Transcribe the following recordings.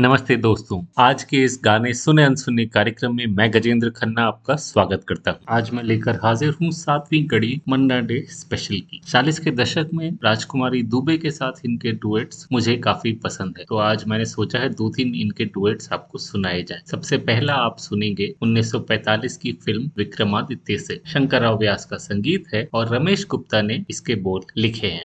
नमस्ते दोस्तों, आज के इस गाने सुने अनसुने कार्यक्रम में मैं गजेंद्र खन्ना आपका स्वागत करता हूँ। आज मैं लेकर हाजिर हूँ सातवीं कड़ी मन्ना डे स्पेशल की। चालीस के दशक में राजकुमारी दुबे के साथ इनके डुएट्स मुझे काफ़ी पसंद है। तो आज मैंने सोचा है दो तीन इनके डुएट्स आपको सुनाए जाए। सबसे पहला आप सुनेंगे उन्नीस की फ़िल्म विक्रमादित्य से। शंकर राव व्यास का संगीत है और रमेश गुप्ता ने इसके बोल लिखे हैं।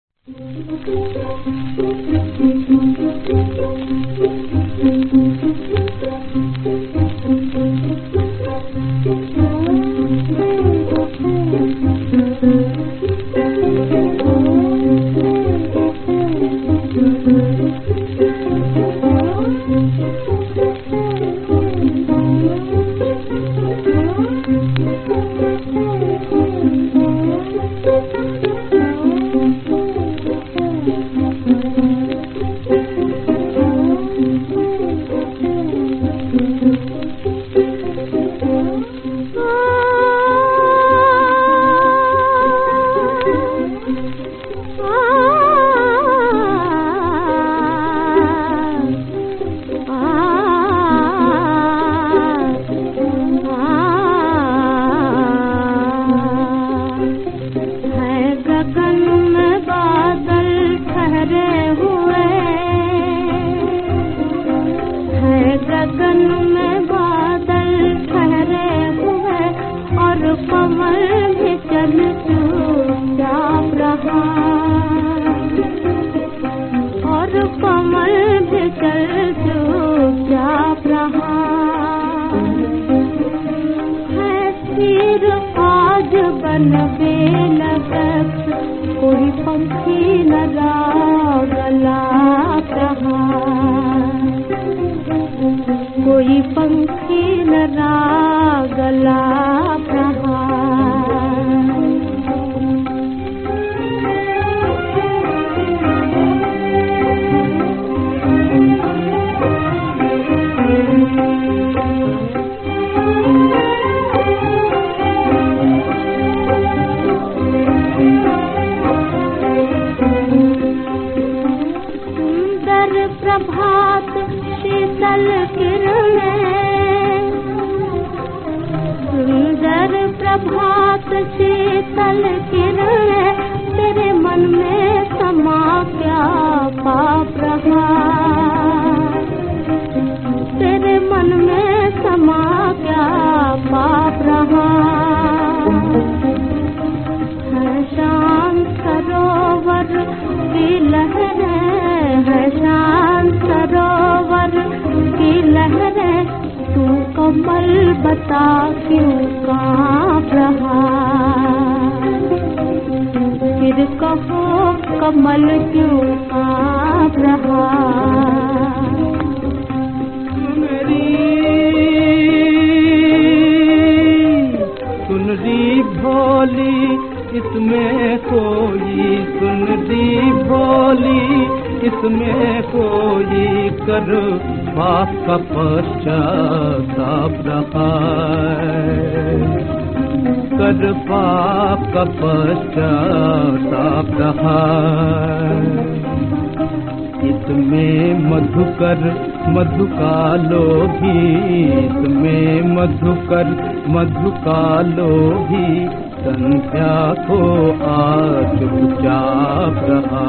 मधुकालो भी संध्या को आज चुपचाप रहा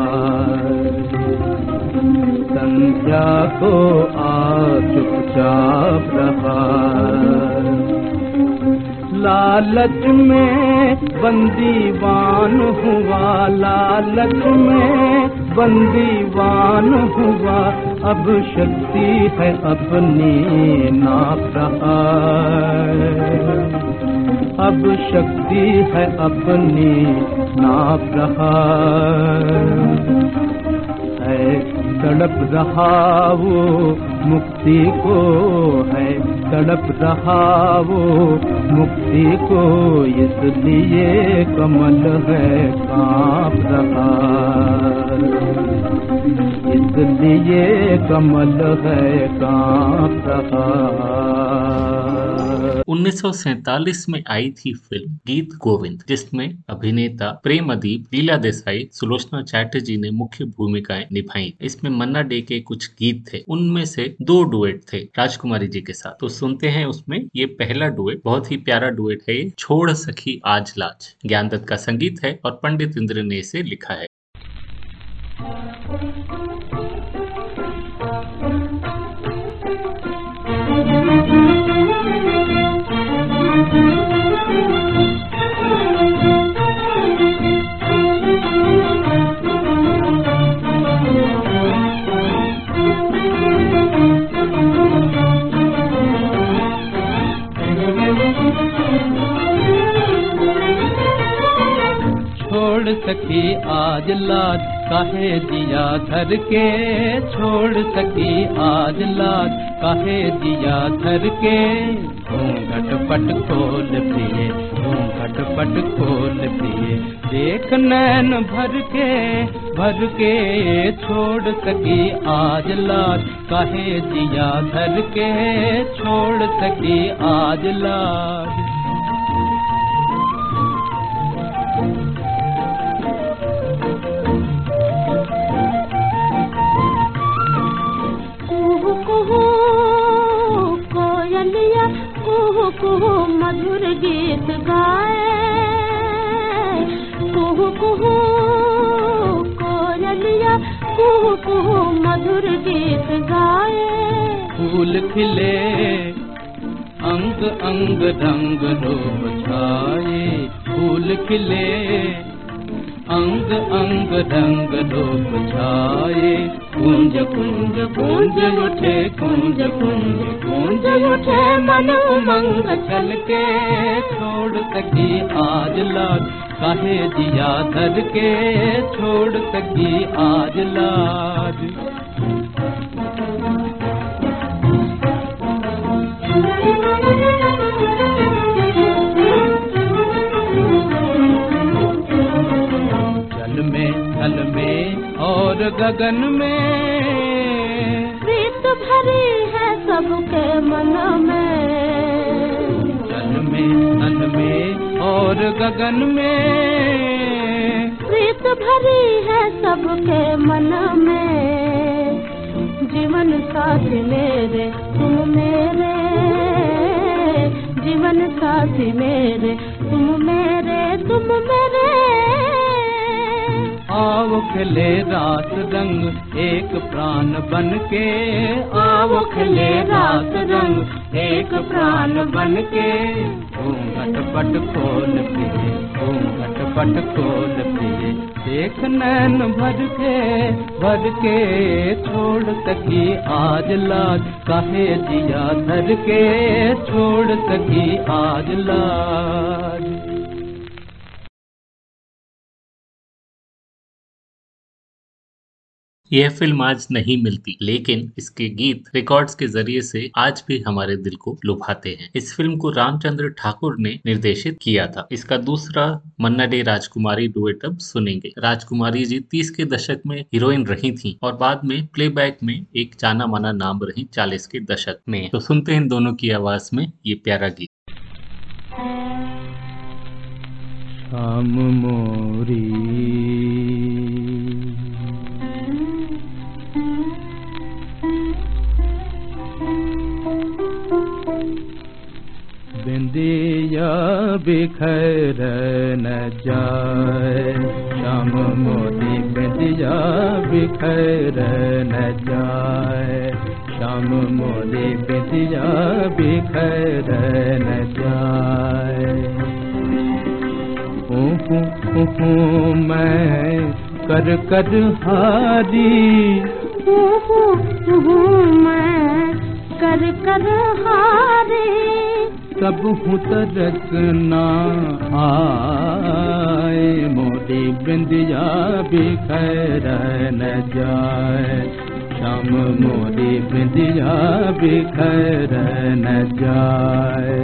संध्या को आज चुपचाप रहा लालच में बंदीवान हुआ, लालच में बंदीवान हुआ। अब शक्ति है अपनी नाप रहा अब शक्ति है अपनी नाप रहा है, तड़प रहा वो मुक्ति को, है तड़प रहा वो मुक्ति को, इसलिए कमल है काँप रहा। इसलिए कमल है काँप रहा। 1947 में आई थी फ़िल्म गीत गोविंद, जिसमें अभिनेता प्रेम अदीप लीला देसाई, सुलोचना चैटर्जी ने मुख्य भूमिकाएँ निभाई। इसमें मन्ना डे के कुछ गीत थे। उनमें से दो डुएट थे राजकुमारी जी के साथ। तो सुनते हैं उसमें, ये पहला डुएट, बहुत ही प्यारा डुएट है ये, छोड़ सखी आज लाज। ज्ञान दत्त का संगीत है और पंडित इंद्र ने इसे लिखा है। सकी आज लाज काहे दिया धर के छोड़ सकी आज लाज काहे दिया धर के घूंघट पट खोल पिए घूंघट पट खोल पिए देख नैन भर के भर के छोड़ सकी आज लाज काहे दिया धर के छोड़ सकी आज लाज मधुर गीत गाए। कुहू कुहू, कोरलिया, कुहू कुहू मधुर गीत गाए। फूल खिले, अंग अंग, ढंग रूप छाए। फूल खिले अंग अंग रंग रूप छाए। कुंज कुंज कुंज उठे, कुंज कुंज कुंज उठे, मन उमंग के छोड़ सकी आज लाग कहे दिया धर के छोड़ सकी आज लाज गगन में। प्रीत भरी है सबके मन में। जल में थल में और गगन में। प्रीत भरी है सबके मन में। जीवन साथी मेरे तुम मेरे। जीवन साथी मेरे तुम मेरे तुम मेरे। आओ खिले रात रंग, एक प्राण बन के आओ खिले रात रंग। एक प्राण बन के घूंघट पट खोल पिए, घूंघट पट खोल पिए। एक नैन भर के भर के छोड़ सकी आज लाज। काहे दिया धर के छोड़ सकी आज लाज। यह फ़िल्म आज नहीं मिलती, लेकिन इसके गीत रिकॉर्ड्स के ज़रिए से आज भी हमारे दिल को लुभाते हैं। इस फ़िल्म को रामचंद्र ठाकुर ने निर्देशित किया था। इसका दूसरा मन्ना डे राजकुमारी डुएट अब सुनेंगे। राजकुमारी जी तीस के दशक में हीरोइन रही थी और बाद में प्लेबैक में एक जाना माना नाम रही चालीस के दशक में। तो सुनते हैं दोनों की आवाज़ में ये प्यारा गीत। शाम मोरी बिंदिया बिखर न जाए। शाम मोदी बिंदिया बिखर न जाए। शाम मोदी बिंदिया बिखर न जाए। ऊहू मैं कर कर हारी। मैं कर कर हारे। सब हूँ तरस ना आए मोदी बिंदिया भी खैर न जाए। श्याम मोदी बिंदिया भी खैर न जाए।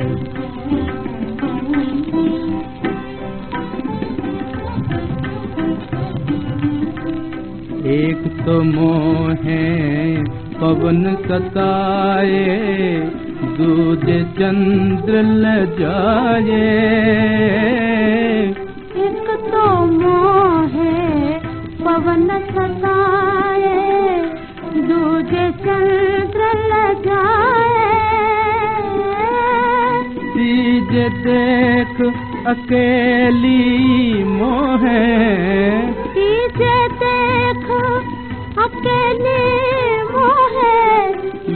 एक तो मोह पवन सताए दूजे चंद्र ल जाए। एक तो मोह पवन सताए दूजे चंद्र ल जाए। तीजे देख अकेली मोह तीजे देख अकेले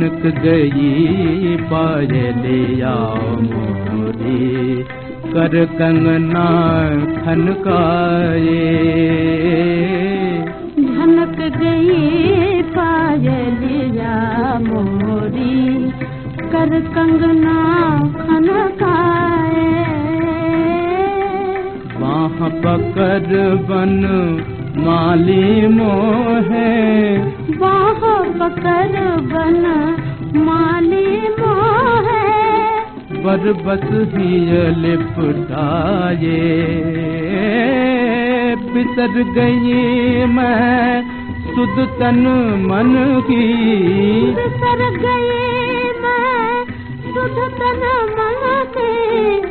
छनक गई पायलिया मोरी कर कंगना खनकाए। झनक गई पायलिया मोरी कर कंगना खनकाए। बाह पकड़ बन माली मोहे बाह पकड़ बन माली मोहे बर ही लिपटाए बिसर गई मैं सुध तन मन की। बिसर गई मैं सुध तन मन के।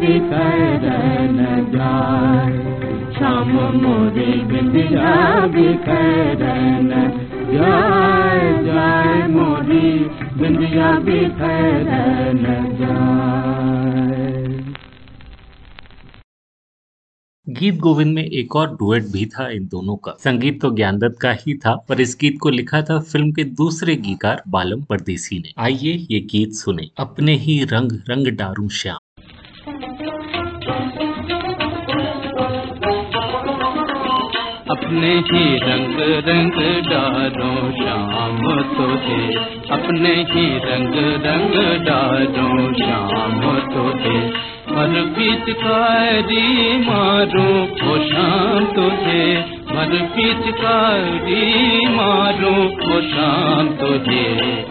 बिखर न शाम मोरी बिंदिया बिखर न मोरी बिंदिया बिखर न गीत गोविंद में एक और डुएट भी था इन दोनों का। संगीत तो ज्ञानदत्त का ही था, पर इस गीत को लिखा था फ़िल्म के दूसरे गीतकार बालम परदेसी ने। आइए ये गीत सुने। अपने ही रंग रंग डारू श्याम। अपने ही रंग रंग डालो श्याम तुझे। अपने ही रंग रंग डालो श्याम तुझे। मर पिचकारी मारो, ओ शाम तुझे मर पिचकारी मारो शाम तुझे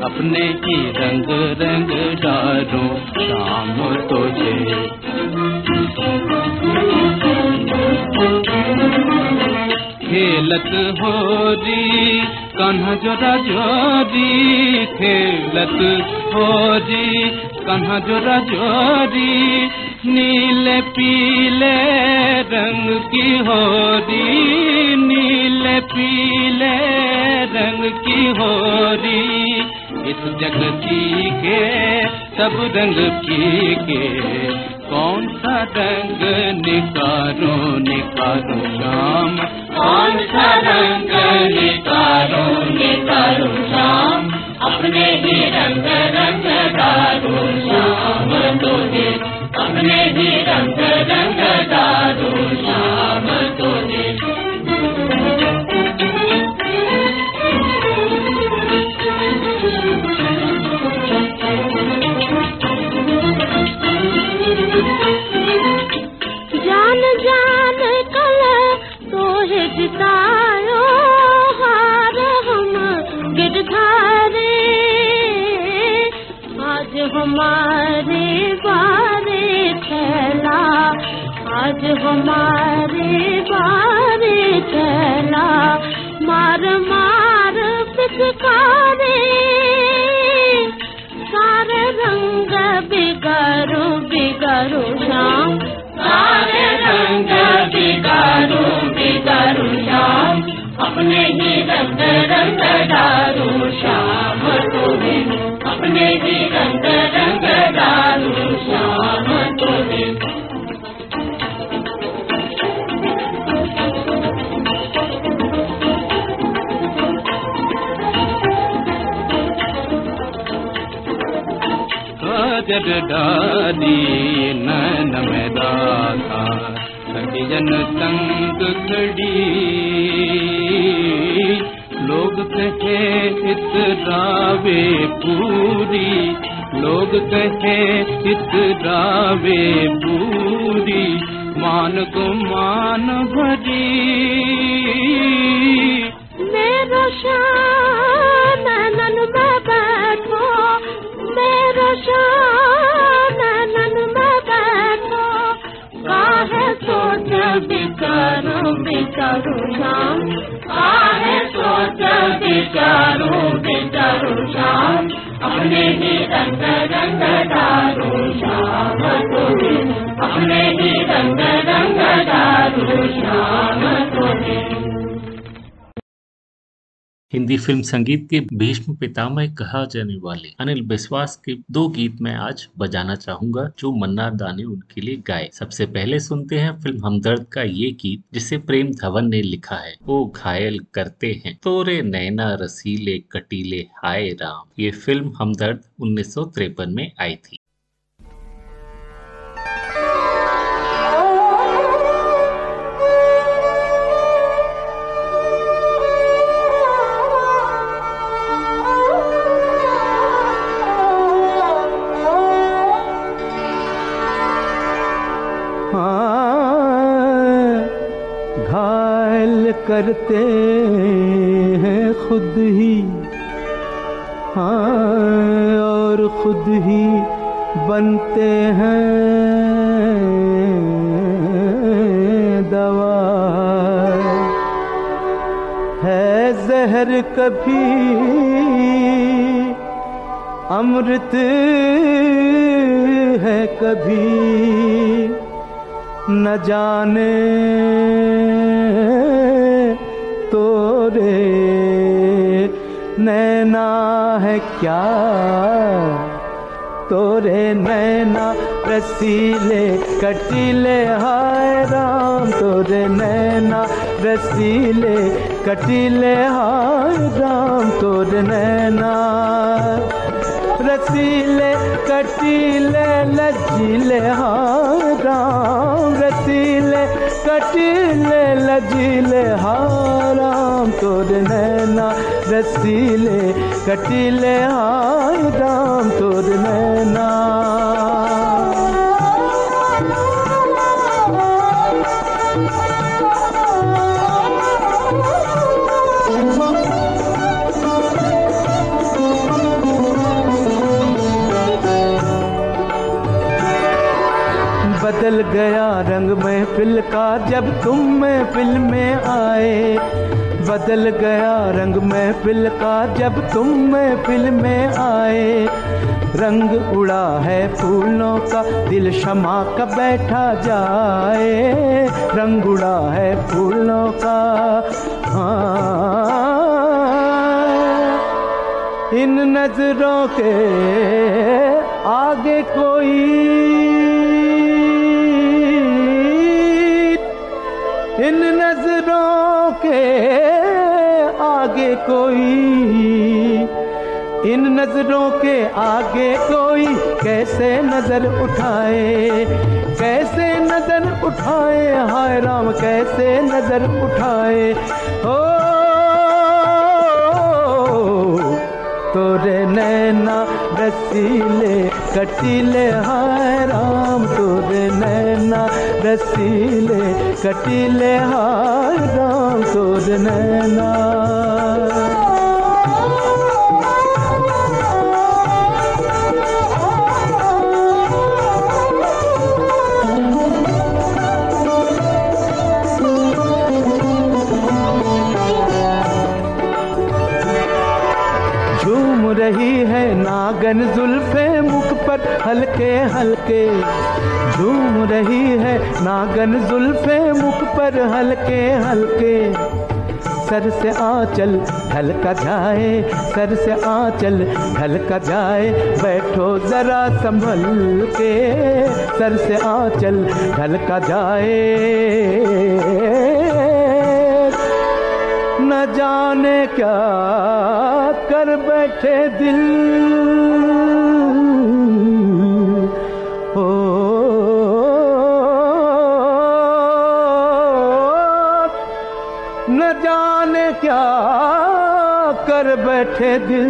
अपने ही रंग रंग डालो, शाम तुझे खेलत हो होरी, कान्हा जोरा जोरी, खेलत होरी, कान्हा जोरा जोरी। नीले पीले रंग की होरी, नीले पीले रंग की होरी। इस जगती के सब रंग फीके कौन सा रंग निकारो निकारो शाम? कौन सा रंग निकारो निकारो शाम? अपने ही रंग रंग डालो शाम। तुझे अपने ही रंग रंग डालो शाम तुझे। जान जान कल तो है जितायो हार हम गिरधारे। आज हमारे आज हमारे बारे फैला मार मार पिचकारे सारे रंग बिगारो बिगारो शाम सारे रंग बिगारो बिगारो शाम अपने ही रंग रंग डारू श्याम तुम्हें अपने ही में दाता सखियन संग खड़ी। लोग कहे इतरावे पूरी। लोग कहे इतरावे फ़िल्म संगीत के भीष्म पितामह कहा जाने वाले अनिल विश्वास के दो गीत मैं आज बजाना चाहूँगा, जो मन्ना दा ने उनके लिए गाए। सबसे पहले सुनते हैं फ़िल्म हमदर्द का ये गीत, जिसे प्रेम धवन ने लिखा है। वो घायल करते हैं। तोरे नैना रसीले कटीले, हाय राम। ये फ़िल्म हमदर्द उन्नीस में आई थी। घायल करते हैं खुद ही। हाँ और खुद ही बनते हैं दवा। है जहर कभी अमृत है कभी न जाने। तोरे नैना है क्या? तोरे नैना रसीले, कटिले, हाय राम। तोरे नैना रसीले, कटिले, हाय राम। तोरे नैना रसीले, कटीले, लजीले हाँ राम रसीले, कटीले, लजीले हाँ राम तोर नैना रसीले, कटीले हाँ राम तोर नैना। बदल गया रंग महफिल का। जब तुम महफिल में आए, बदल गया रंग महफिल का। जब तुम महफिल में आए, रंग उड़ा है फूलों का। दिल शमा का बैठा जाए, रंग उड़ा है फूलों का। हाँ इन नज़रों के आगे कोई इन नज़रों के आगे कोई, इन नज़रों के आगे कोई कैसे नज़र उठाए, कैसे नज़र उठाए, हाय राम, कैसे नज़र उठाए, ओ तोरे नैना रसीले कटिले हाय राम। तोरे नैना रसीले कटिले हाय राम। तोरे नैना नागन जुल्फे मुख पर हल्के हल्के झूम रही है नागन जुल्फे मुख पर हल्के हल्के। सर से आंचल ढलका जाए, सर से आंचल ढलका जाए, बैठो जरा संभल के। सर से आंचल ढलका जाए। न जाने क्या कर बैठे दिल। बैठे दिल।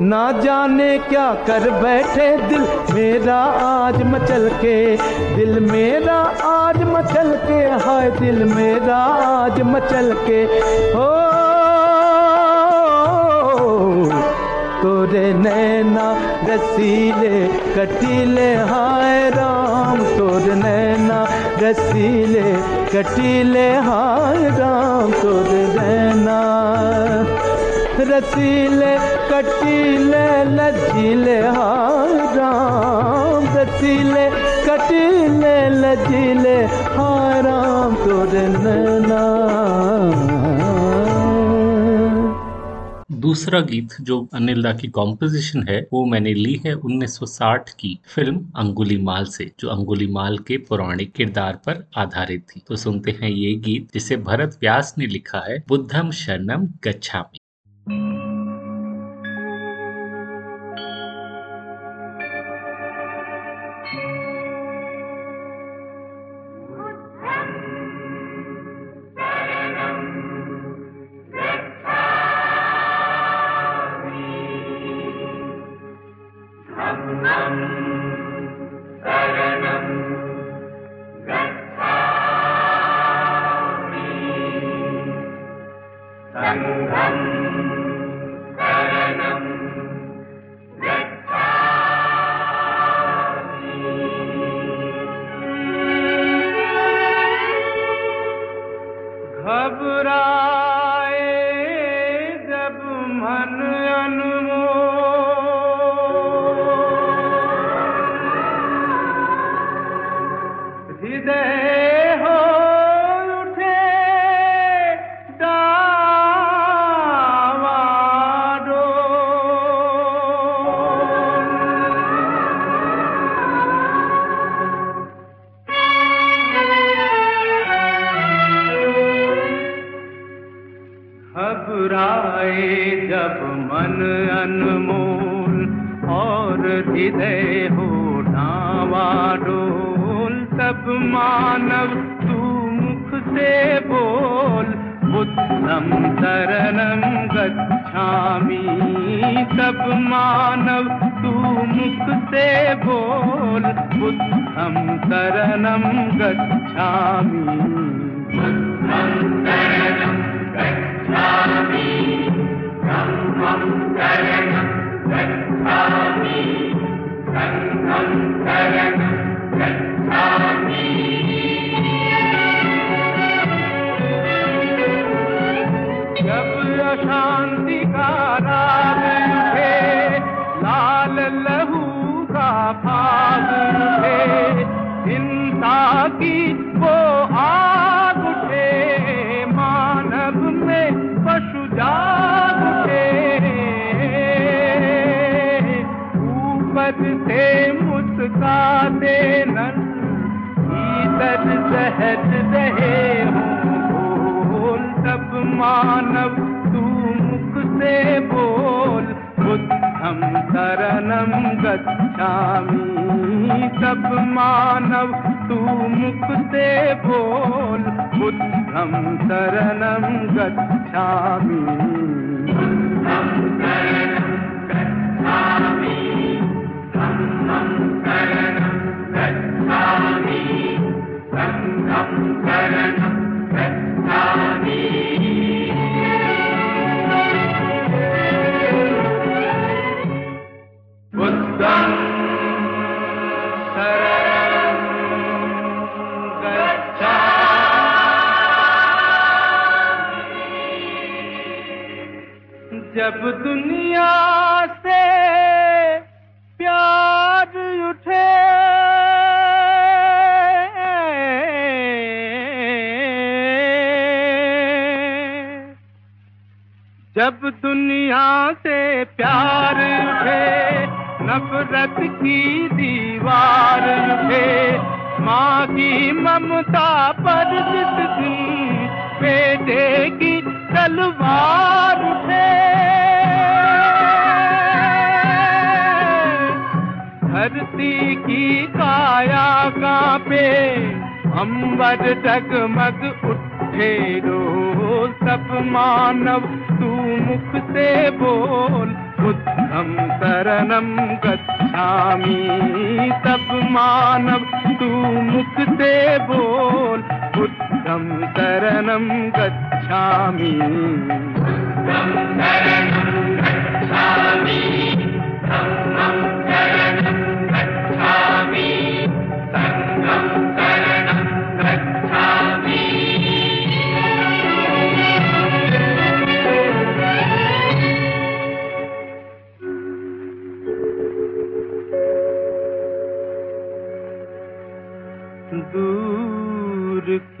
ना जाने क्या कर बैठे दिल। मेरा आज मचल के दिल, मेरा आज मचल के, हाय दिल, मेरा आज मचल के। हो तोरे नैना रसीले कटीले, हाय राम। तोरे नैना रसीले कटीले, हाय राम। तोरे नैना रसीले, कटीले, लजीले, हाय राम। रसीले, कटीले, लजीले, हाय राम, तोरे नैना। दूसरा गीत जो अनिल दा की कॉम्पोजिशन है, वो मैंने ली है 1960 की फ़िल्म अंगुली माल से, जो अंगुली माल के पौराणिक किरदार पर आधारित थी। तो सुनते हैं ये गीत, जिसे भरत व्यास ने लिखा है, बुद्धम शरणम गच्छामि। जब शरण गच्छामि सब मानव तू मुक्ते बोल बुद्धम शरण गच्छामि शरणं ममता पर जिस दिन बेटे की तलवार उठे। धरती की काया कांपे, अंबर डगमग उठे। रो सब मानव, तू मुख से बोल। बुद्धम शरणम गच्छामि सब मानव। तू मुक्ते बोल बुद्धं शरणं गच्छामि।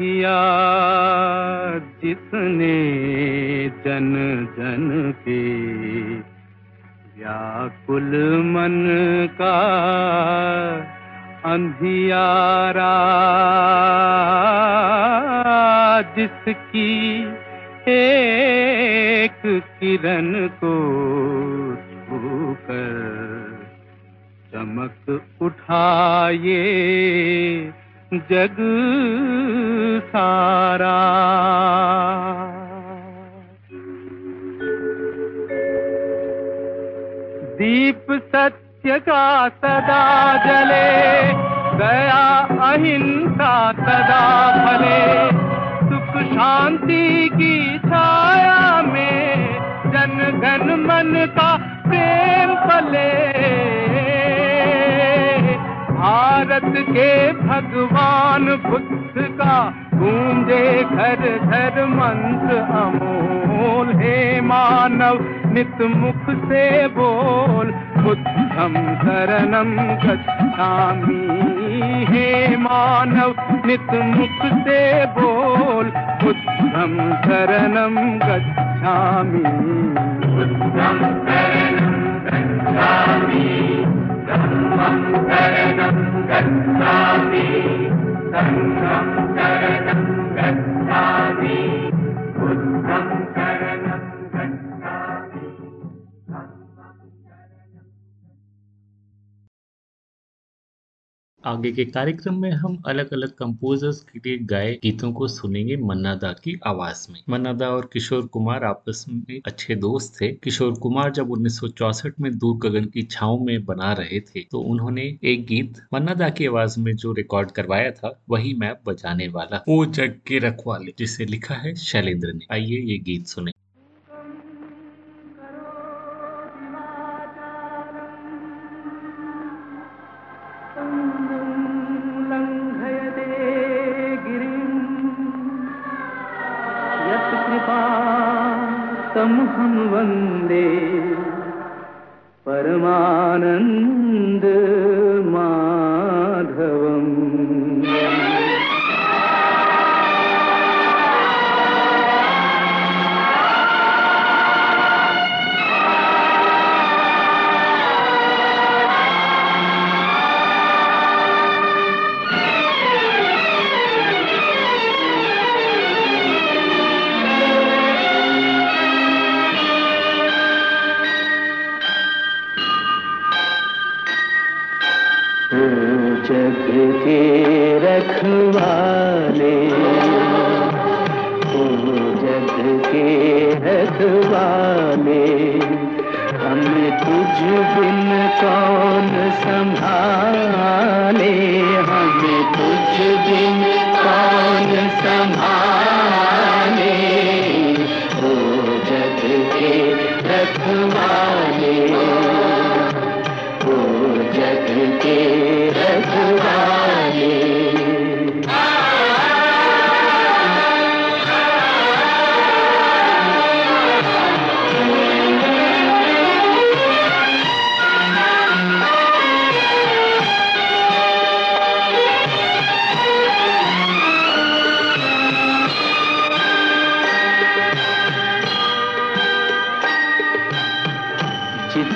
किया जिसने जन जन के व्याकुल मन का अंधियारा, जिसकी एक किरण को छूकर चमक उठाए जग सारा। दीप सत्य का सदा जले गया अहिंसा सदा फले। सुख शांति की छाया में जन गण मन का प्रेम पले भारत के भगवान बुद्ध का गूंजे घर घर मंत्र अमोल, हे मानव, नित मुख से बोल। बुद्धम शरणम गच्छामि, हे मानव, नित मुख से बोल। बुद्धम शरणम गच्छामि। बुद्धम शरणम ङ्गातिरगङ्गच्छाति आगे के कार्यक्रम में हम अलग अलग कंपोजर्स के लिए गाए गीतों को सुनेंगे मन्ना दा की आवाज़ में। मन्ना दा और किशोर कुमार आपस में अच्छे दोस्त थे। किशोर कुमार जब 1964 में दूर गगन की छाव में बना रहे थे तो उन्होंने एक गीत मन्ना दा की आवाज़ में जो रिकॉर्ड करवाया था, वही मैं बजाने वाला वो जग के रखवाले, जिसे लिखा है शैलेंद्र ने। आइए ये गीत सुने।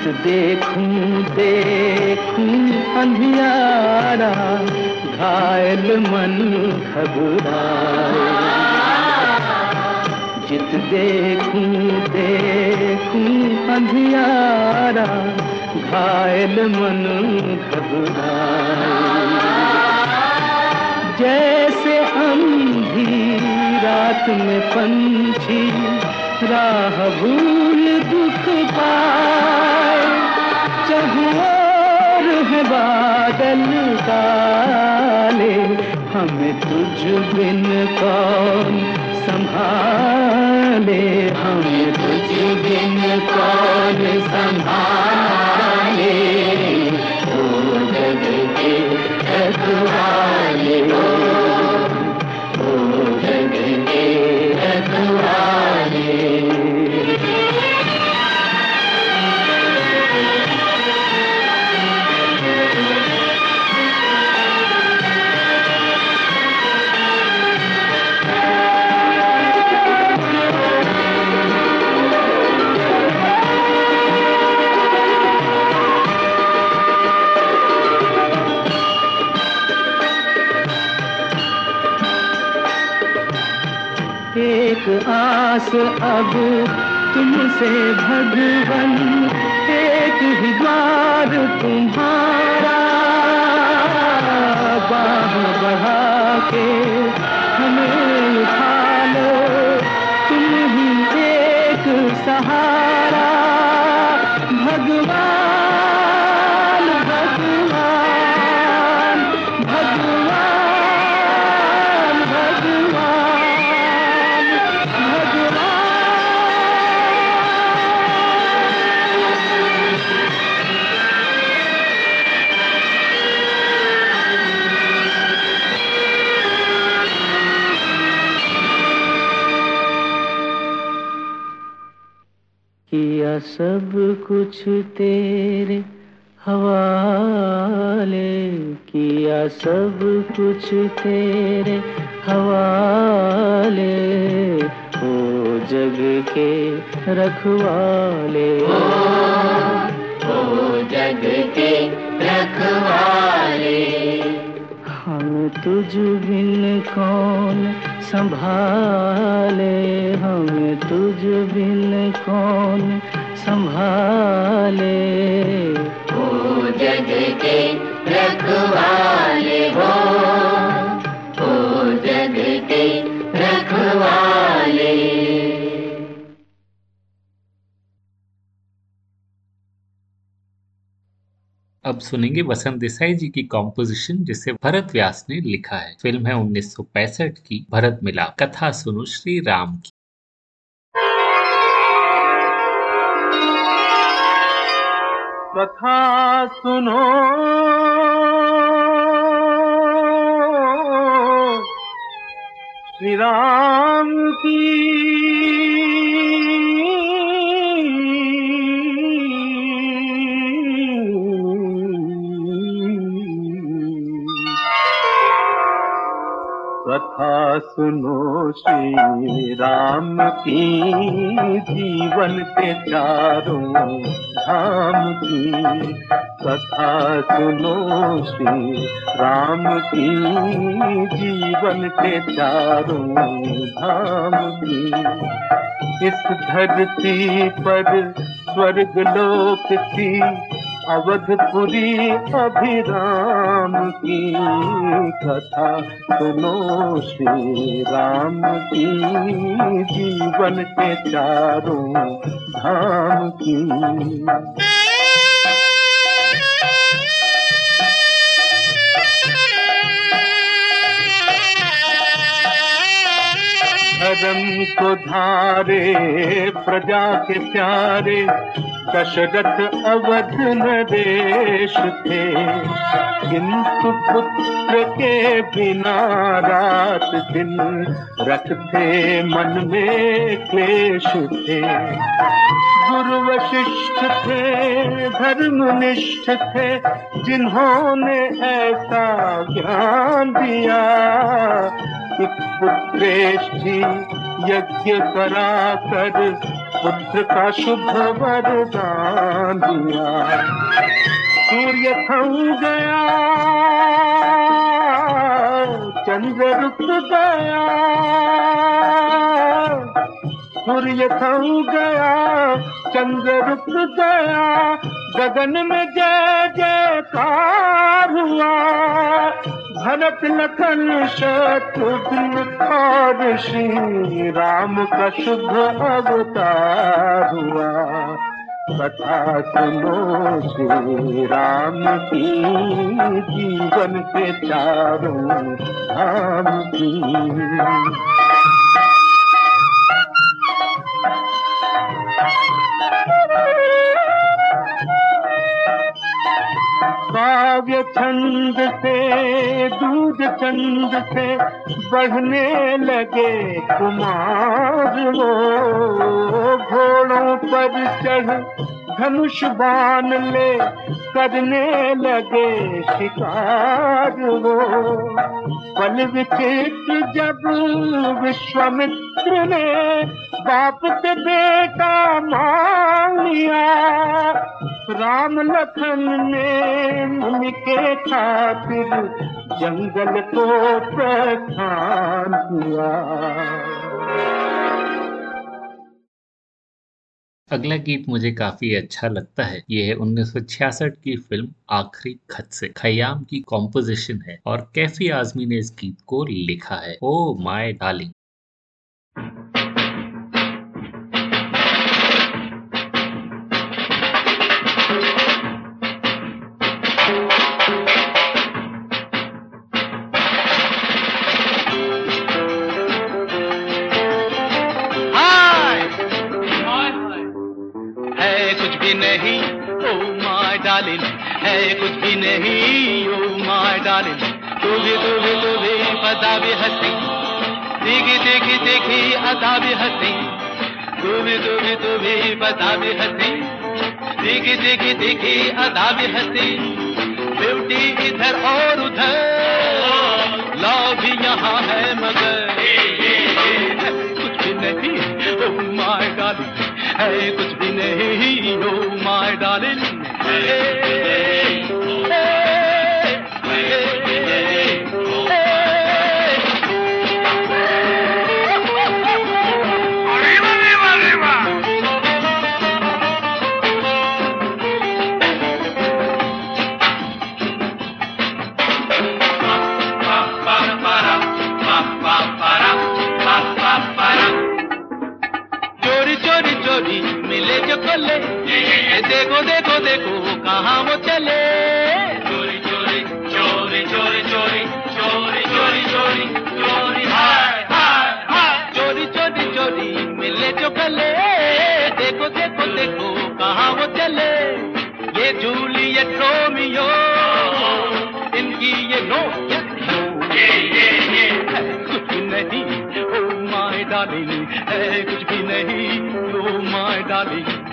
देखूँ देखूँ अंधियारा, घायल मन घबराए। जित देखूँ देखूँ अंधियारा, घायल मन घबराए। जैसे अंधी रात में पंछी राह भूल पाए चहुओर है बादल काले हमें तुझ बिन कौन संभाले? हमें तुझ बिन कौन संभाले? ओ के अब तुमसे भगवन एक ही द्वार तुम्हारा। बाह बढ़ा के किया सब कुछ तेरे हवाले किया सब कुछ तेरे हवाले। ओ जग के रखवाले। ओ जग के रखवाले। हम तुझ बिन कौन संभाले? हम तुझ बिन कौन संभाले। ओ जग के रखवाले हो। ओ जग के रखवाले। अब सुनेंगे वसंत देसाई जी की कॉम्पोजिशन जिसे भरत व्यास ने लिखा है। फ़िल्म है 1965 की भरत मिला। कथा सुनो श्री राम की। कथा सुनो। श्री राम की कथा सुनो श्री राम की जीवन के चारों धाम की कथा सुनो श्री राम की जीवन के चारों धाम की। इस धरती पर स्वर्ग लोक की अवधपुरी अभिराम की कथा सुनो श्री राम की। जीवन के चारों धाम की। धर्म को धारे, प्रजा के प्यारे दशरथ अवध नरेश थे। किंतु पुत्र के बिना रात दिन रखते मन में क्लेश थे। गुरु वशिष्ठ थे, धर्मनिष्ठ थे, जिन्होंने ऐसा ज्ञान दिया। एक पुत्रेष्ठी यज्ञ करा कर पुत्र का शुभ वरदान दिया सूर्य थम गया चंद्र रुक गया सूर्य थम गया, चंद्र रुक गया, गगन में जय जयकार हुआ। भरत लखन शत्रुघ्न और श्री राम का शुभ अवतार हुआ। कथा सुनो श्री राम की जीवन के चारों धाम की। काव्य छंद से दूध चंद से बढ़ने लगे कुमार वो। घोड़ों पर चढ़ धनुष बाण ले करने लगे शिकार वो। पल विचित्र जब विश्वामित्र ने बाप से बेटा मान लिया राम लखन ने मुनि के खातिर जंगल को प्रस्थान किया अगला गीत मुझे काफ़ी अच्छा लगता है। ये है 1966 की फ़िल्म आखिरी खत से। खयाम की कॉम्पोजिशन है और कैफी आजमी ने इस गीत को लिखा है। ओ माई डार्लिंग है, कुछ भी नहीं ओ माय डार्लिंग तू भी तू भी तू भी पता भी हँसी। देखी देखी देखी अदा भी हँसी। तू भी तू भी तू भी पता भी हँसी। देखी देखी देखी अदा भी हँसी। ब्यूटी इधर और उधर। लौ भी यहाँ है, मगर। कुछ भी नहीं ओ माय डार्लिंग है, कुछ भी नहीं ओ my darling Hey, hey, hey. देखो देखो देखो कहाँ वो चले। चोरी चोरी चोरी चोरी चोरी चोरी चोरी चोरी चोरी हाय हाय हाय। चोरी चोरी चोरी मिले जो गले। देखो देखो देखो कहाँ वो चले। ये जूलियट रोमियो इनकी ये नो ये ये ये। कुछ नहीं ओ माय डार्लिंग। कुछ भी नहीं ओ माय डार्लिंग।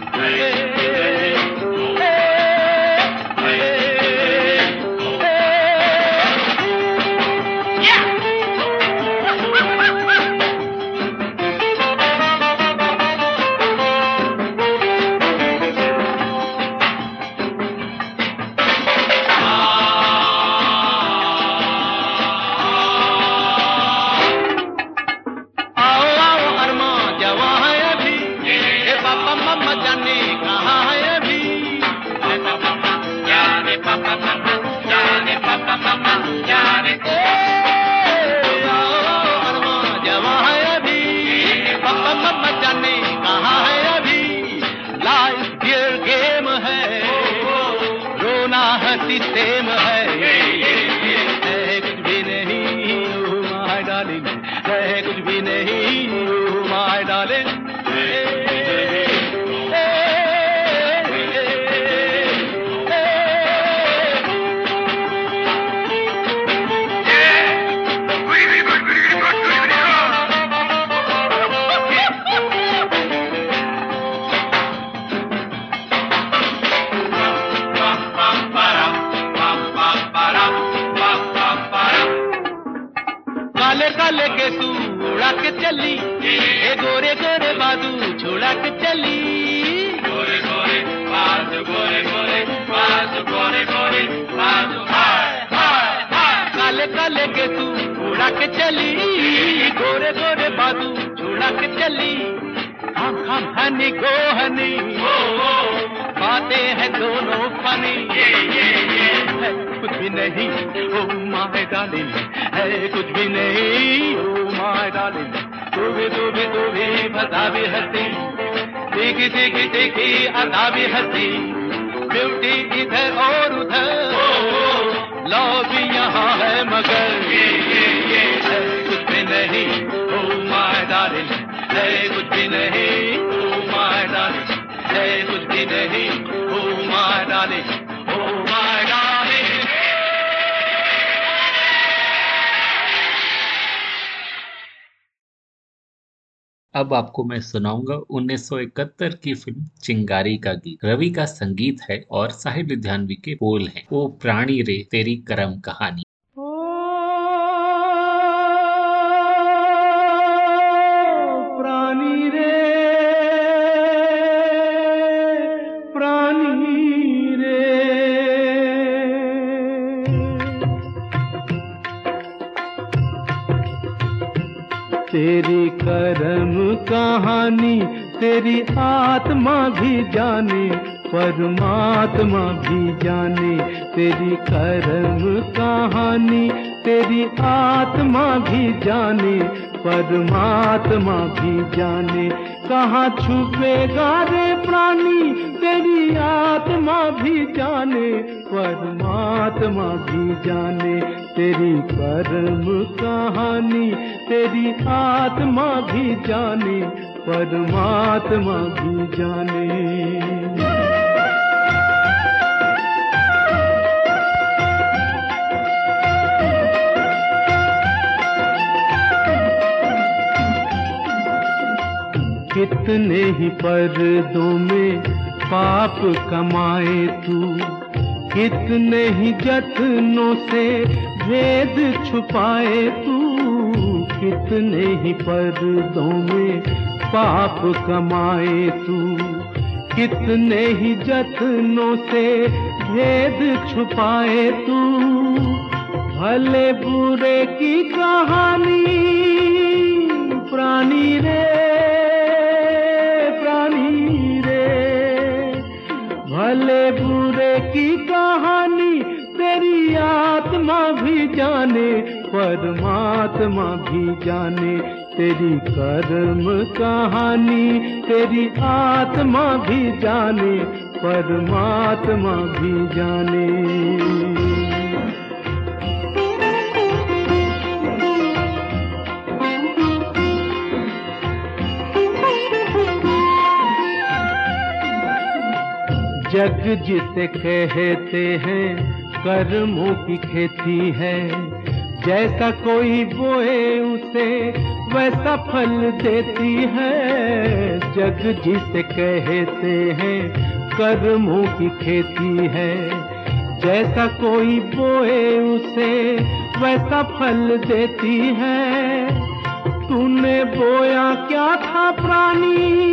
है कुछ भी नहीं है कुछ भी नहीं अब आपको मैं सुनाऊँगा 1971 की फ़िल्म चिंगारी का गीत। रवि का संगीत है और साहिब लुधियानवी के बोल हैं। ओ प्राणी रे, तेरी करम कहानी। कहानी तेरी आत्मा भी जाने, परमात्मा भी जाने, तेरी करम कहानी, तेरी आत्मा भी जाने, परमात्मा भी जाने। कहाँ छुपेगा रे प्राणी, तेरी आत्मा भी जाने, परमात्मा भी जाने, तेरी कर्म कहानी, तेरी आत्मा भी जाने। परमात्मा भी जाने। कितने ही पर्दों में पाप कमाए तू, कितने ही जतनों से भेद छुपाए तू, कितने ही पर्दों में पाप कमाए तू। कितने ही जतनों से भेद छुपाए तू। भले बुरे की कहानी, प्राणी रे प्राणी रे। भले बुरे की कहानी, तेरी आत्मा भी जाने, परमात्मा भी जाने। तेरी कर्म कहानी, तेरी आत्मा भी जाने, परमात्मा भी जाने। जग जिसे कहते हैं, कर्मों की खेती है। जैसा कोई बोए उसे वैसा फल देती है। जग जिसे कहते हैं, कर्मों की खेती है। जैसा कोई बोए उसे, वैसा फल देती है। तूने बोया क्या था प्राणी?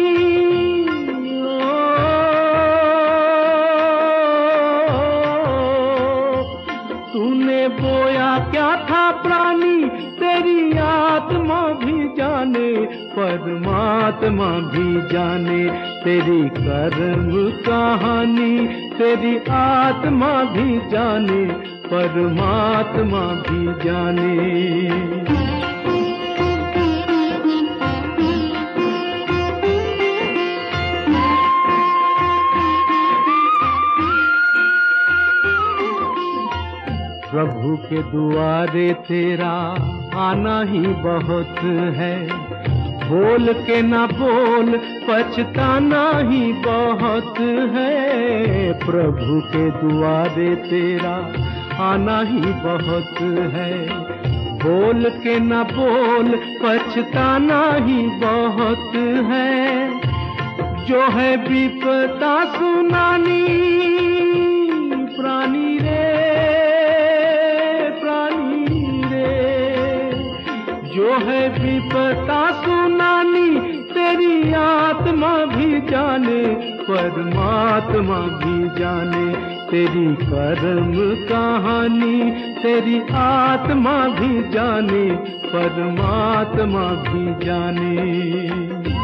तूने बोया क्या था प्राणी? तेरी आत्मा भी जाने, परमात्मा भी जाने। तेरी कर्म कहानी, तेरी आत्मा भी जाने, परमात्मा भी जाने। प्रभु के दुआरे तेरा आना ही बहुत है। बोल के ना बोल, पछताना ही बहुत है। प्रभु के दुआरे तेरा आना ही बहुत है। बोल के ना बोल, पछताना ही बहुत है। जो है विपदा सुनानी, प्राणी जो है भी पता सुनानी, तेरी आत्मा भी जाने, परमात्मा भी जाने। तेरी कर्म कहानी, तेरी आत्मा भी जाने, परमात्मा भी जाने।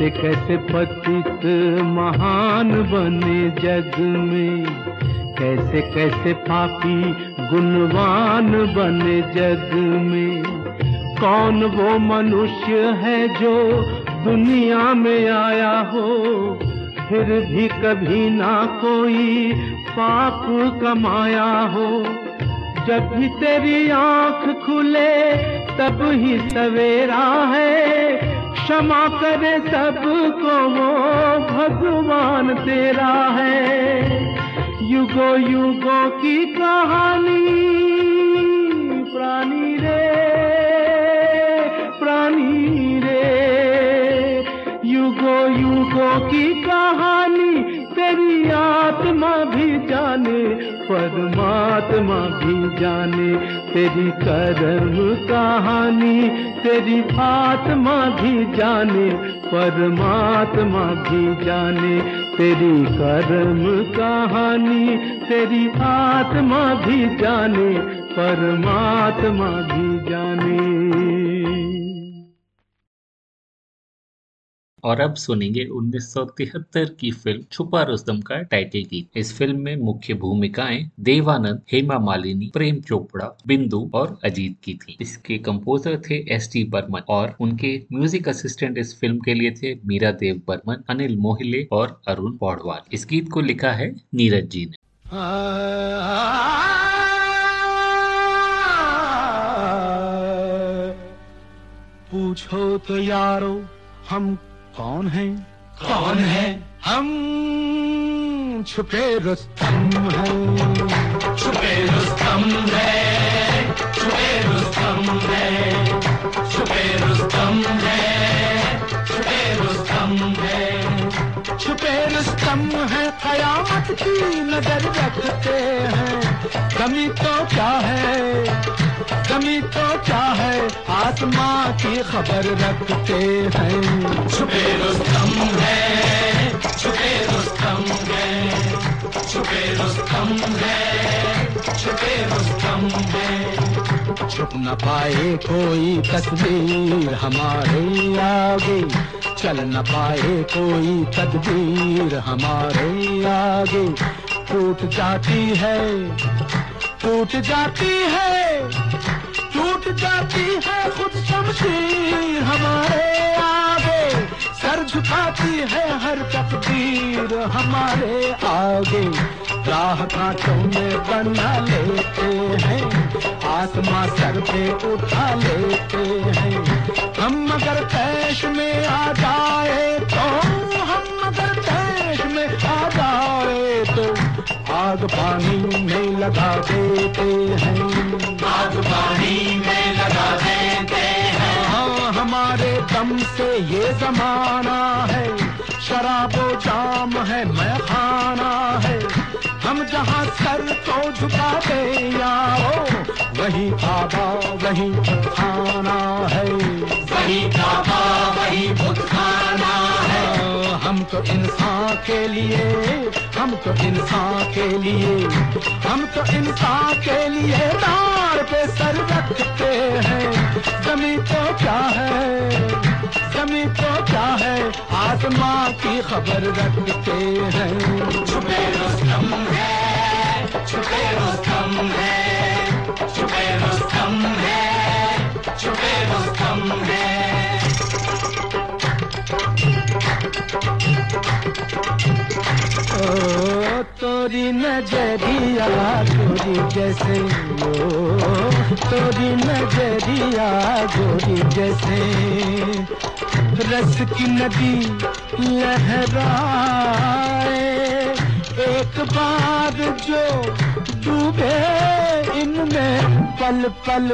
कैसे कैसे पतित महान बने जग में? कैसे कैसे पापी गुणवान बने जग में? कौन वो मनुष्य है जो दुनिया में आया हो? फिर भी कभी ना कोई पाप कमाया हो। जब भी तेरी आँख खुले, तब ही सवेरा है। क्षमा करे सबको, वो भगवान तेरा है। युगो युगो की कहानी, प्राणी रे प्राणी रे। युगो युगो की कहानी तेरी आत्मा भी जाने, परमात्मा भी जाने। तेरी कर्म कहानी, तेरी आत्मा भी जाने, परमात्मा भी जाने। तेरी कर्म कहानी, तेरी आत्मा भी जाने, परमात्मा भी जाने। और अब सुनेंगे 1973 की फ़िल्म छुपा रुस्तम का टाइटल गीत। इस फ़िल्म में मुख्य भूमिकाएँ देवानंद, हेमा मालिनी, प्रेम चोपड़ा, बिंदु और अजीत की थी। इसके कंपोजर थे एस टी बर्मन और उनके म्यूज़िक असिस्टेंट इस फ़िल्म के लिए थे मीरा देव बर्मन, अनिल मोहिले और अरुण पौडवाल। इस गीत को लिखा है नीरज जी ने। पूछो तो यारो हम कौन है? कौन है? हम छुपे रुस्तम हैं। छुपे रुस्तम है। छुपे रुस्तम है। छुपे रुस्तम है। छुपे रुस्तम है। छुपे रुस्तम है कयामत की नज़र रखते हैं। कमी तो क्या है? कमी तो क्या है? आत्मा की खबर रखते हैं। छुपे रुस्तम है, छुपे रुस्तम है, छुपे रुस्तम है, छुपे रुस्तम है। छुप न पाए कोई तस्वीर हमारे आगे। चल न पाए कोई तदबीर हमारे आगे। टूट जाती है टूट जाती है। टूट जाती है खुद शमशीर हमारे आगे सर झुकाती है हर तकदीर, हमारे आगे राह कांटों में बना लेते हैं, आत्मा सर पे उठा लेते हैं। हम अगर तैश में आ जाए तो आग पानी में लगा देते हैं। आग पानी में लगा देते हैं। हाँ हमारे दम से ये जमाना है। शराबो जाम है मैं खाना है। हम जहाँ सर को झुका दे यारो वही आबा वही खाना है। वही काबा वही हम तो इंसान के लिए हम तो इंसान के लिए हम तो इंसान के लिए दार पे सर रखते हैं। जमी तो क्या है? जमी तो क्या है? आत्मा की खबर रखते है। तोरी नज़रिया गोरी जैसे ओ तोरी नज़रिया गोरी जैसे। रस की नदी लहराए, एक बार जो डूबे, इनमें पल पल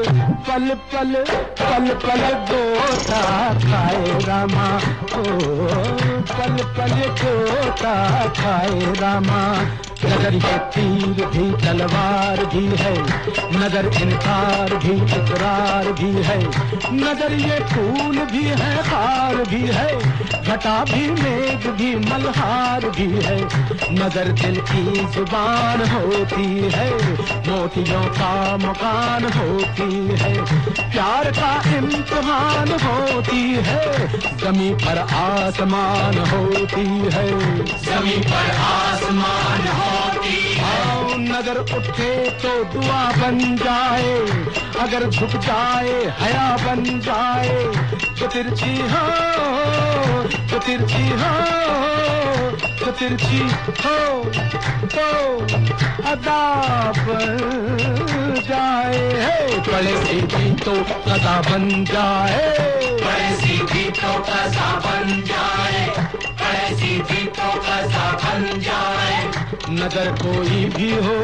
पल पल पल पल गोता खाए रामा। ओ, पल पल चोटा खाए रामा। नगर ये तीर भी तलवार भी है, नगर इनकार भी, इकरार भी है, नगर ये फूल भी है हार भी है, घटा भी, मेघ भी, मलहार भी है, नगर दिल की ज़ुबान होती है, मोतियों का मकान होती है, प्यार का इम्तहान होती है, जमी पर आसमान होती है, जमी पर आसमान होती नगर उठे तो दुआ बन जाए, अगर झुक जाए, हया बन जाए। तो तिरछी हो तो तिरछी हो तो तिरछी हो तो अदा बन जाए। है बड़े सीधी तो अदा बन जाए। बड़े सीधी तो कसा बन जाए बड़े सीधी तो कसा बन जाए। नगर कोई भी हो,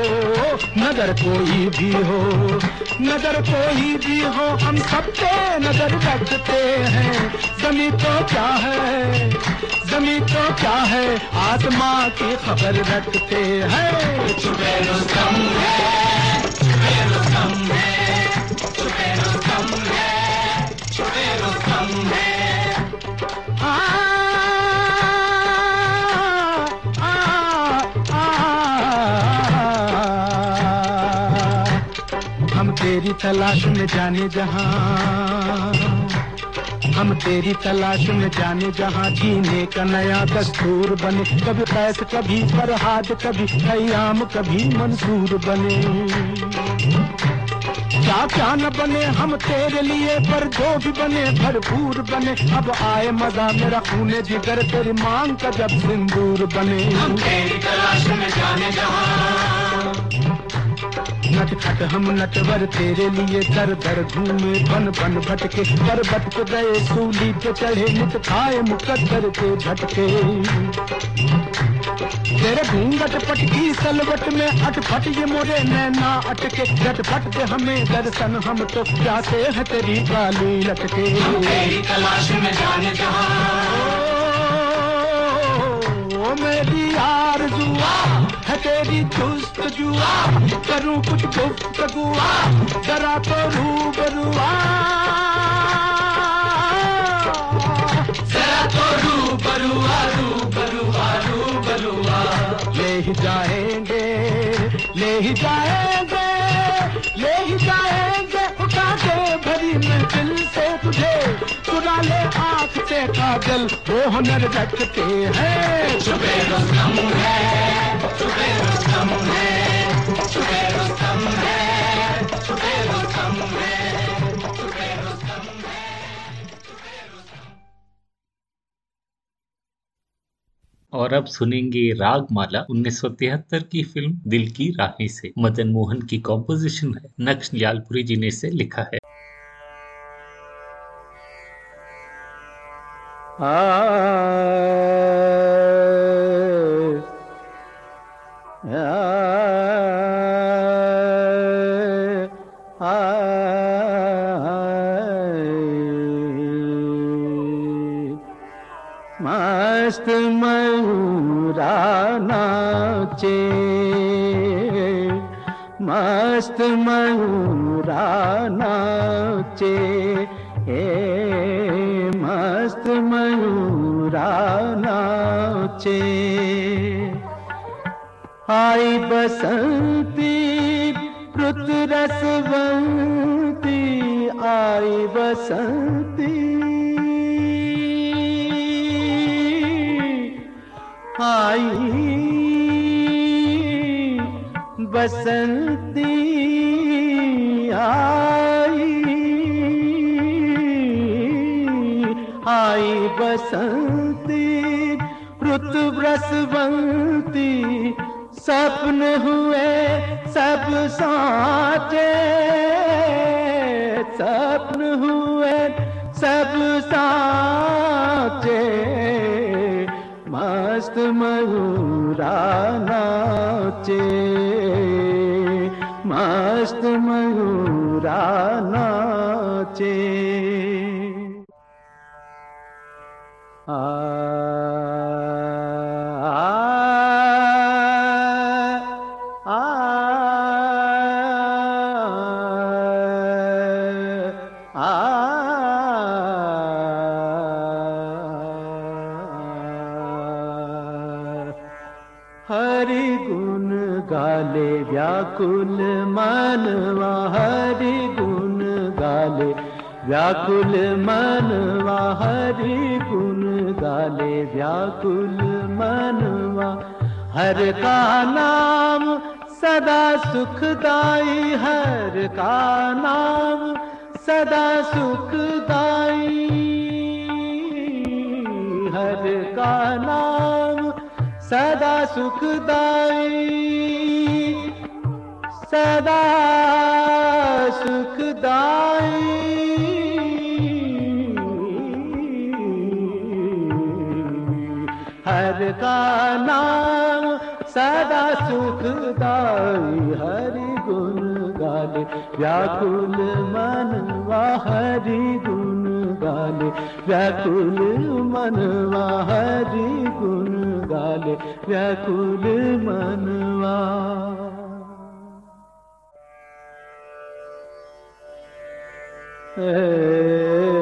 नगर कोई भी हो, नगर कोई भी हो, हम सब पे नज़र रखते हैं। जमी तो क्या है, जमी तो क्या है, आत्मा की खबर रखते है। तेरी तलाश में जाने जहाँ। हम तेरी तलाश में जाने जहाँ जीने का नया दस्तूर बने। कभी कैस कभी फरहाद, कभी कयाम कभी मंसूर बने। क्या क्या न बने हम तेरे लिए, पर जो भी बने, भरपूर बने। अब आए मज़ा मेरा खूने जिगर, तेरी मांग का जब सिंदूर बने। हम तेरी तलाश में जाने जहाँ। नट खट हम नटवर तेरे लिए दर दर घूमे बन बन भटके पर्वत पे गए सूली पे चढ़े, नित खाए मुकद्दर के झटके। तेरे घूंघट पटकी सलवट में अटपट ये मोरे नैना अटके झटपट के हमें दर्शन हम तो प्यासे हैं तेरी काली लटके। तेरी तलाश में जाने जहाँ। ओ मेरी आरज़ुआ है तेरी दुस्त जुआ, करूँ कुछ गुफ्तगुआ, जरा तो रूबरुआ। जरा तो रूबरुआ रूबरुआ रूबरुआ। ले ही जाएँगे, ले ही जाएँगे। चुरा ले आँख से काजल वो हुनर रखते हैं। छुपे रुस्तम है छुपे रुस्तम है छुपे रुस्तम है और अब सुनेंगे राग माला 1973 की फ़िल्म दिल की राही से। मदन मोहन की कॉम्पोजिशन है, नक्श यालपुरी जी ने इसे लिखा है। मस्त मयूरा नाचे मस्त मयूरा आई बसंती रुत रसवंती आई बसंती। आई बसंती आई आई बसंती रुत रसवंती सपन हुए सब साचे। व्याकुल मनवा, हरि गुण गाले व्याकुल मनवा। हर का नाम सदा सुखदाई, हर का नाम सदा सुखदाई। हर का नाम सदा सुखदाई सदा सुखदाई। का नाम सदा सुखदाई हरि गुण गाले। व्याकुल मनवा हरि गुण गाले। व्याकुल मनवा हरि गुण गाले। व्याकुल मनवा। भोराही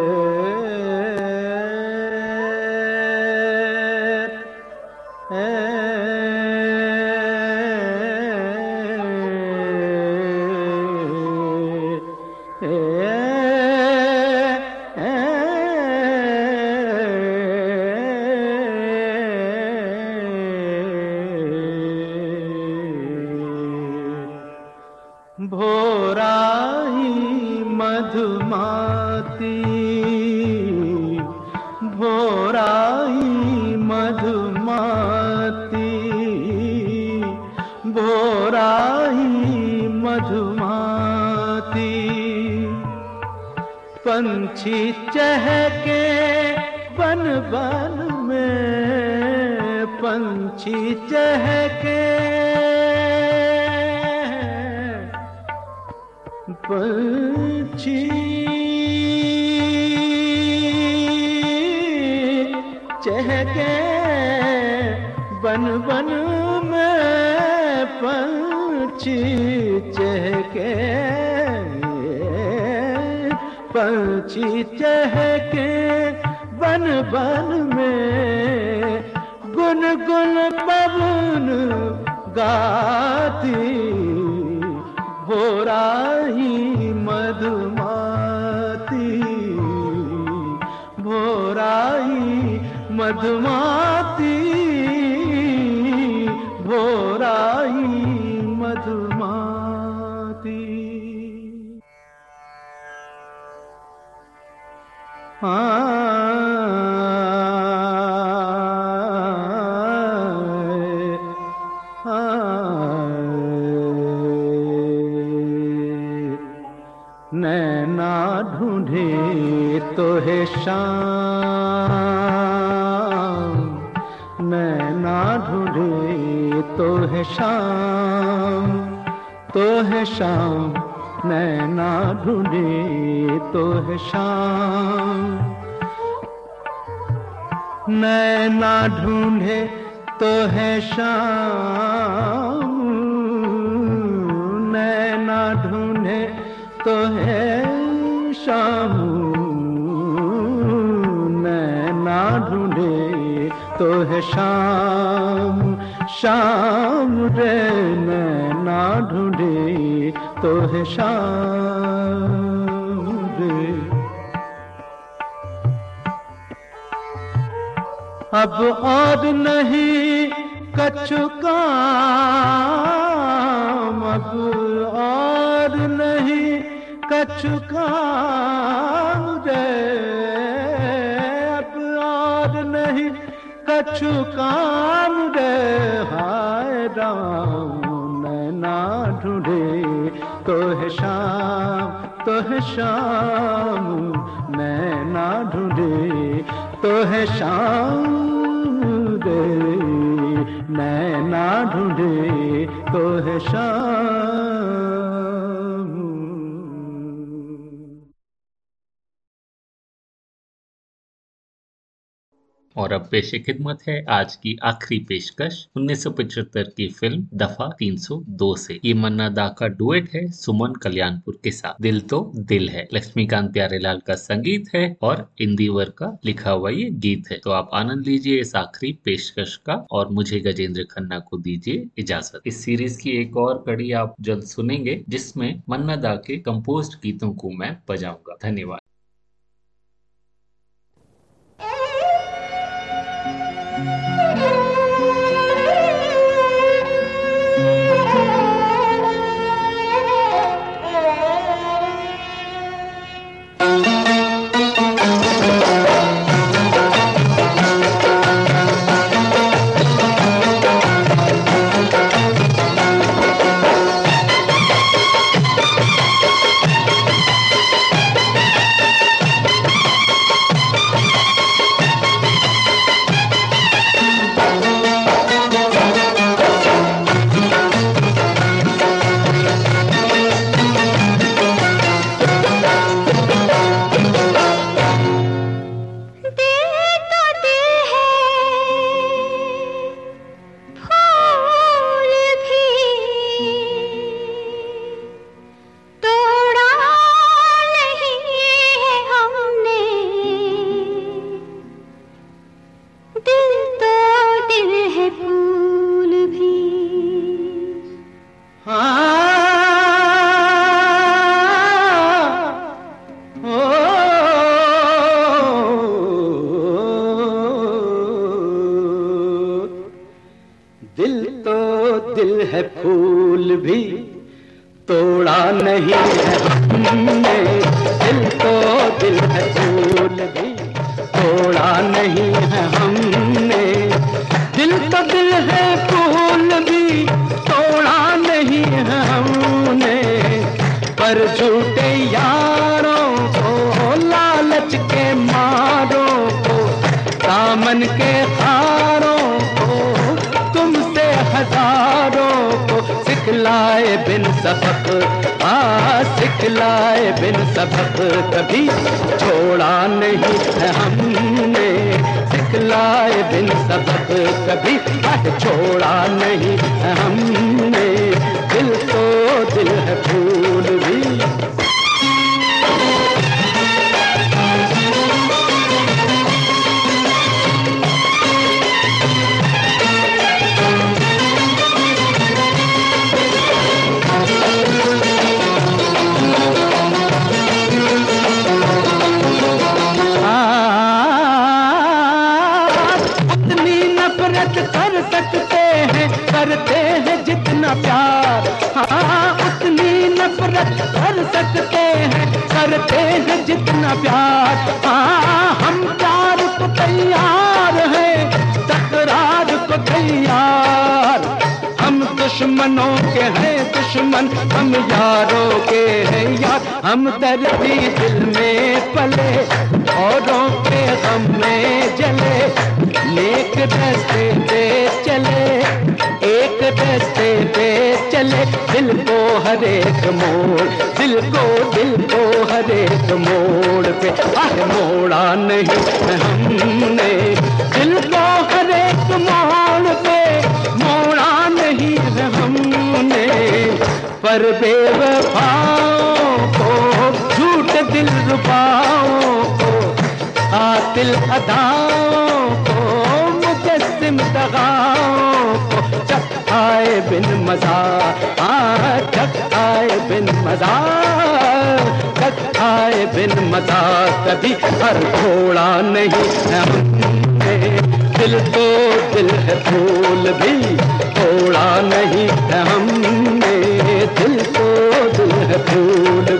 पंछी चहके बन बन में पंछी चहके। पंछी। चहके बन बन में पंछी चहके। पंछी चहके बन बन में गुन गुन पवन गाती भोराही मधुमाती भोराही मधुमाती भोराही शाम। नैना ढूंढे तो है शाम। तो है शाम। नैना ढूंढे तो है शाम। नैना ढूंढे तो है शाम। नैना ढूंढे तो है तो है शाम। शाम रे नैना ढूंढे तो है शाम रे। अब और नहीं कछु काम, अब और नहीं कछु काम। कछु काम रे, हाय राम नैना ढूंढे। तो है शाम तो है शाम नैना ढूंढे। तो है शाम रे नैना ढूंढे। तो है शाम। और अब पेश खिदमत है आज की आखिरी पेशकश 1975 की फ़िल्म दफ़ा 302 से ये मन्ना दा का डुएट है, सुमन कल्याणपुर के साथ। दिल तो दिल है। लक्ष्मीकांत प्यारेलाल का संगीत है और इंदिवर का लिखा हुआ ये गीत है। तो आप आनंद लीजिए इस आखिरी पेशकश का और मुझे गजेंद्र खन्ना को दीजिए इजाज़त। इस सीरीज़ की एक और कड़ी आप जल्द सुनेंगे, जिसमें मन्ना दा के कंपोज गीतों को मैं बजाऊँगा। धन्यवाद। पर झूठे यारों को लालच के मारों को, दामन के हारों को, तुमसे हज़ारों को, सिखलाए बिन सबक आ सिखलाए बिन सबक, कभी छोड़ा नहीं है हमने, सिखलाए बिन सबक, कभी हट छोड़ा नहीं है हमने, दिल तो दिल है फूल। कर सकते हैं करते हैं जितना प्यार। हाँ हम प्यार को तैयार हैं, तकरार को तैयार। हम दुश्मनों के हैं, दुश्मन हम यारों के हैं, यार। हम दर्दी दिल में पले, औरों के हम में जले लेक दस्ते चले। एक रस्ते पे चले दिल को हर एक मोड़, दिल को दिल को हर एक मोड़ पे। हर मोड़ा नहीं हमने, दिल को हर एक मोड़ पे। मोड़ा नहीं हमने, पर बेवफाओं को, झूठ दिल रुपाओं को आतिल अदाओं आए बिन मज़ा हाँ आए बिन मज़ा जग आए बिन मज़ा, कभी हर घोड़ा नहीं हमने। दिल तो दिल है फूल भी थोड़ा नहीं हमने। दिल तो दिल है फूल